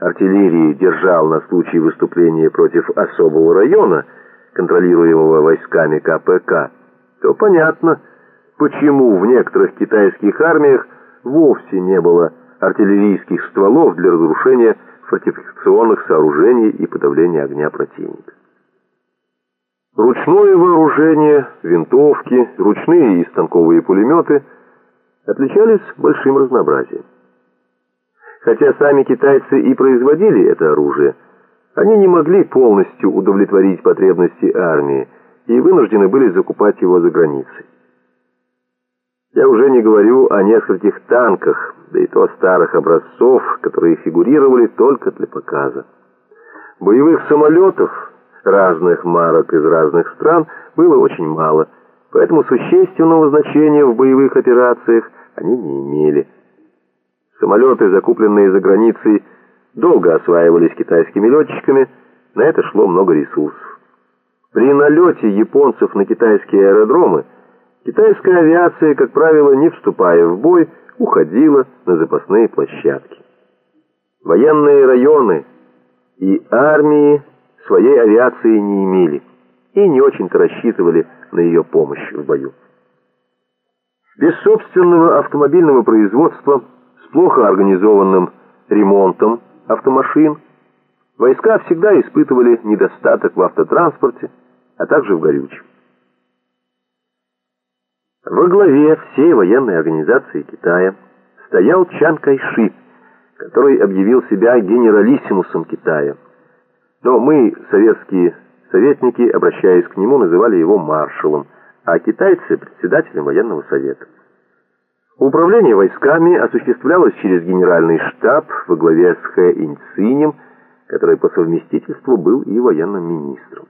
артиллерии держал на случай выступления против особого района, контролируемого войсками КПК, то понятно, почему в некоторых китайских армиях вовсе не было артиллерийских стволов для разрушения фортификационных сооружений и подавления огня противника. Ручное вооружение, винтовки, ручные и станковые пулеметы отличались большим разнообразием. Хотя сами китайцы и производили это оружие, они не могли полностью удовлетворить потребности армии и вынуждены были закупать его за границей. Я уже не говорю о нескольких танках, да и то старых образцов, которые фигурировали только для показа. Боевых самолетов разных марок из разных стран было очень мало, поэтому существенного значения в боевых операциях они не имели. Самолеты, закупленные за границей, долго осваивались китайскими летчиками, на это шло много ресурсов. При налете японцев на китайские аэродромы китайская авиация, как правило, не вступая в бой, уходила на запасные площадки. Военные районы и армии своей авиации не имели и не очень-то рассчитывали на ее помощь в бою. Без собственного автомобильного производства с плохо организованным ремонтом автомашин войска всегда испытывали недостаток в автотранспорте, а также в горючем. Во главе всей военной организации Китая стоял Чан Кайши, который объявил себя генералиссимусом Китая. Но мы, советские советники, обращаясь к нему, называли его маршалом, а китайцы – председателем военного совета. Управление войсками осуществлялось через генеральный штаб во главе с Хэ Инцинем, который по совместительству был и военным министром.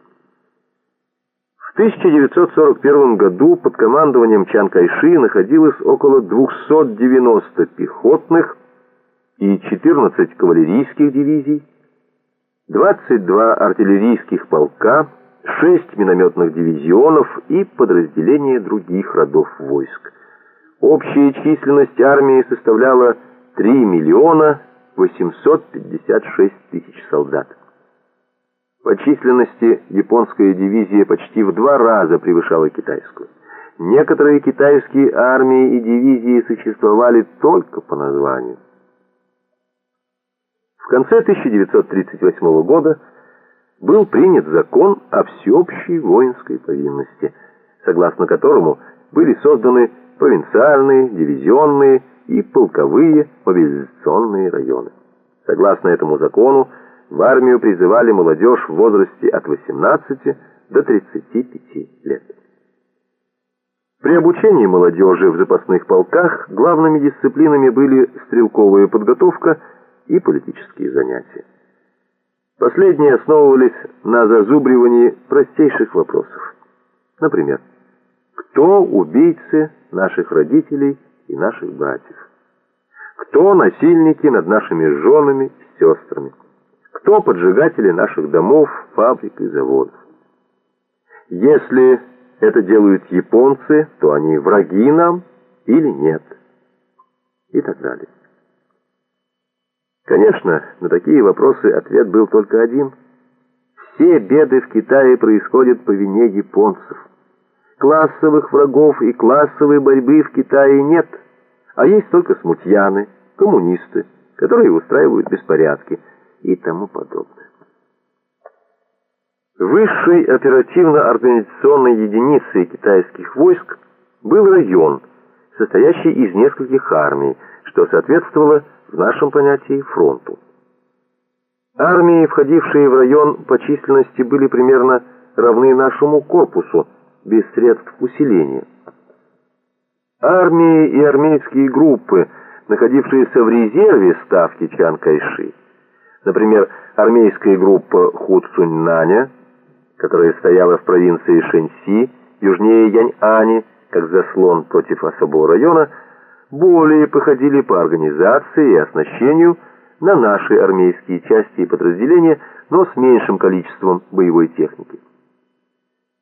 В 1941 году под командованием Чан Кайши находилось около 290 пехотных и 14 кавалерийских дивизий, 22 артиллерийских полка, 6 минометных дивизионов и подразделения других родов войск. Общая численность армии составляла 3 миллиона 856 тысяч солдат. По численности японская дивизия почти в два раза превышала китайскую. Некоторые китайские армии и дивизии существовали только по названию. В конце 1938 года был принят закон о всеобщей воинской повинности, согласно которому были созданы провинциальные, дивизионные и полковые мобилизационные районы. Согласно этому закону, в армию призывали молодежь в возрасте от 18 до 35 лет. При обучении молодежи в запасных полках главными дисциплинами были стрелковая подготовка и политические занятия. Последние основывались на зазубривании простейших вопросов. Например, кто убийцы наших родителей и наших братьев? Кто насильники над нашими женами, сестрами? Кто поджигатели наших домов, фабрик и заводов? Если это делают японцы, то они враги нам или нет? И так далее. Конечно, на такие вопросы ответ был только один. Все беды в Китае происходят по вине японцев. Классовых врагов и классовой борьбы в Китае нет, а есть только смутьяны, коммунисты, которые устраивают беспорядки и тому подобное. Высшей оперативно-организационной единицей китайских войск был район, состоящий из нескольких армий, что соответствовало в нашем понятии фронту. Армии, входившие в район по численности, были примерно равны нашему корпусу, без средств усиления. Армии и армейские группы, находившиеся в резерве ставки Чан Кайши, например, армейская группа Хуцуньнаня, которая стояла в провинции Шэньси, южнее Яньани, как заслон против особого района, более походили по организации и оснащению на наши армейские части и подразделения, но с меньшим количеством боевой техники.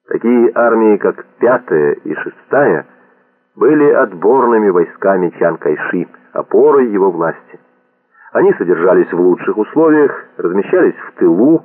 Такие армии, как пятая и шестая, были отборными войсками Чан Кайши, опорой его власти. Они содержались в лучших условиях, размещались в тылу,